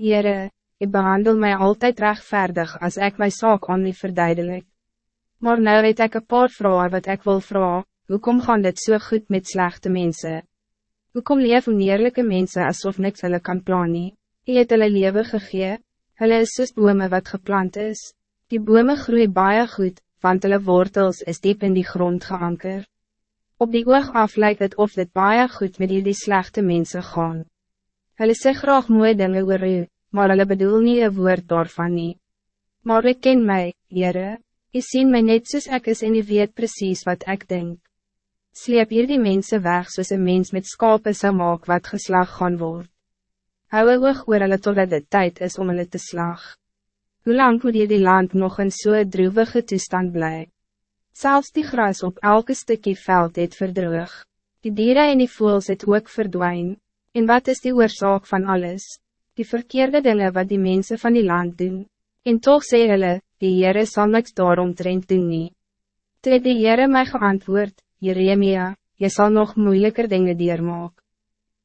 Heere, je behandel mij altijd rechtvaardig als ik mijn zaak aan u verduidelijk. Maar nu weet ik een paar vragen wat ik wil vragen, hoe kom gaan dit zo goed met slechte mensen? Hoe kom leef oneerlijke mensen alsof niks hulle kan plannen? Je het hulle leven gegee, hulle is soos bome wat geplant is. Die bome groei baie goed, want hulle wortels is diep in die grond geanker. Op die oog af lijkt het of dit baie goed met die, die slechte mensen gaan. Hulle sê graag mooie dinge oor u, maar hulle bedoel nie een woord daarvan nie. Maar ik ken mij, Heere, je sien mij net soos ek is en je weet precies wat ik denk. Sleep hier die mense weg soos een mens met skape sal maak wat geslag gaan word. Hou een oog oor hulle totdat het tijd is om hulle te slag. Hoe lang moet hier die land nog in so'n droevige toestand bly? Zelfs die gras op elke stukje veld het verdroog. Die dieren en die voels het ook verdwijn. En wat is die oorzaak van alles? Die verkeerde dingen wat die mensen van die land doen. En toch sê hulle, die Heere sal niks daaromtrent doen nie. Toe het die Heere my geantwoord, Jeremia, je zal nog moeilijker dingen diermaak.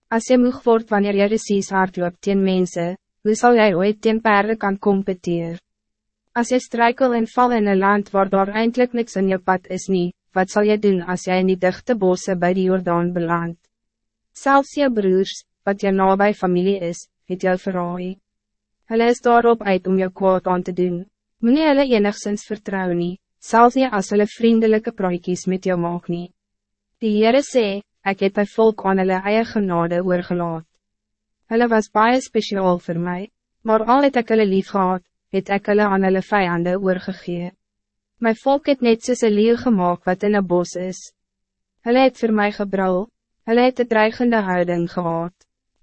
Als je moeg wordt wanneer je precies hard loopt teen mensen, hoe zal jij ooit teen paarden kan competeren? Als je struikel en val in een land waar daar eindelijk niks in je pad is niet, wat zal je doen als jij in die dichte bossen bij de Jordaan belandt? Zelfs je broers, wat je nabij familie is, het jou verraai. Hulle is daarop uit om jou kwaad aan te doen. Moe hulle enigszins vertrouw nie, selfs nie as hulle vriendelijke praatjies met jou maak nie. Die Heere sê, ek het by volk aan hulle eie genade oorgelaat. Hulle was baie speciaal voor mij, maar al het ek hulle lief gehad, het ek hulle aan hulle vijanden oorgegee. My volk het net soos een leeuw gemaakt wat in een bos is. Hulle het voor mij gebrul, Hulle het een dreigende houding gehad.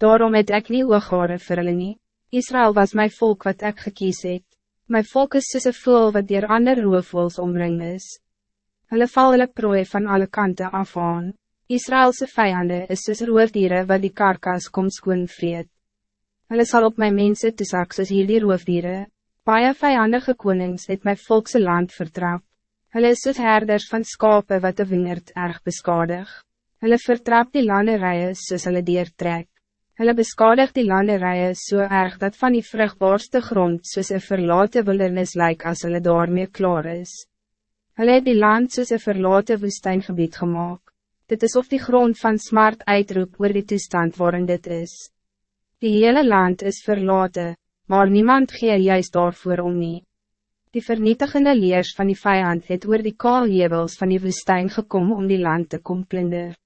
Daarom het ek nie ooghare vir hulle nie. Israël was mijn volk wat ik gekies het. My volk is soos een voel wat dier ander roofvoels omring is. Hulle val hulle prooi van alle kanten af aan. Israëlse vijanden is soos roofdiere wat die karkas kom skoon vreet. Hulle sal op my mense toesak soos hierdie roofdiere. Baie vijandige konings het my volkse land vertrap. Hulle is soos herders van skape wat de wingerd erg beskadig. Hulle vertrap die landerijen soos hulle deertrek. Hulle beskadig die landerijen so erg dat van die vruchtbaarste grond soos een verlaten wildernis lyk as hulle daarmee klaar is. Hulle het die land soos een verlaten woestijngebied gemaakt. Dit is of die grond van smart uitroep oor die toestand waarin dit is. Die hele land is verlaten, maar niemand gee juist daarvoor om nie. Die vernietigende leers van die vijand het oor die kaaljebels van die woestijn gekom om die land te kom plinder.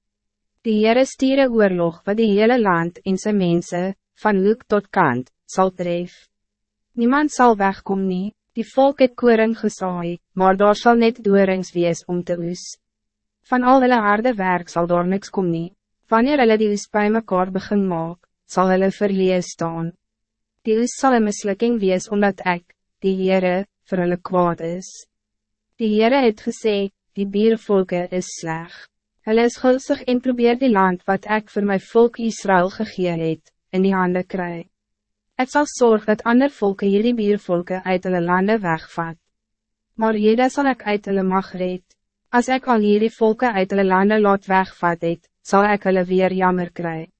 Die Heere stier oorlog wat die hele land en zijn mensen, van hoek tot kant, zal tref. Niemand zal wegkom nie, die volk het koring gesaai, maar daar zal net doorings wees om te oes. Van al hulle harde werk zal daar niks kom nie, wanneer hulle die oes bij mekaar begin maak, zal hulle verlees staan. Die oes sal een mislukking wees omdat ik, die Heere, vir hulle kwaad is. Die Heere het gesê, die biervolke is slecht. Hulle is gulsig en probeer die land wat ik voor mijn volk Israël gegee het, in die handen kry. Het zal zorgen dat ander volke hierdie biervolke uit hulle lande wegvat. Maar jede zal ik uit hulle mag red. As ek al hierdie volke uit hulle lande laat wegvat het, sal ek hulle weer jammer kry.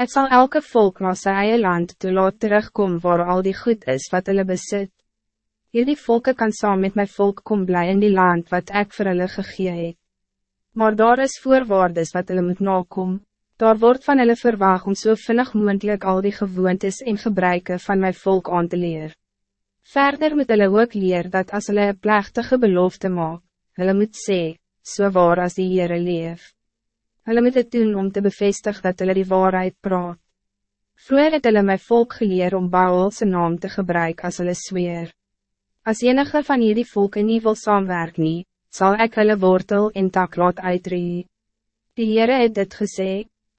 Het zal elke volk na sy eie land toe laat terugkom waar al die goed is wat hulle besit. Hierdie volke kan saam met mijn volk kom blij in die land wat ik voor hulle gegee het. Maar daar is voorwaardes wat hulle moet nakom. Daar wordt van hulle verwacht om so vinnig moendlik al die gewoontes en gebruiken van mijn volk aan te leer. Verder moet hulle ook leer dat als hulle een plechtige belofte maak, hulle moet sê, so waar as die Heere leef. Hulle moet het doen om te bevestigen dat hulle die waarheid praat. Vroeger het hulle my volk geleer om Baal zijn naam te gebruiken als hulle zweer. Als enige van jullie volken nie wil saamwerk nie, zal ik hulle wortel en tak laat uitree. Die Heere het dit gezegd.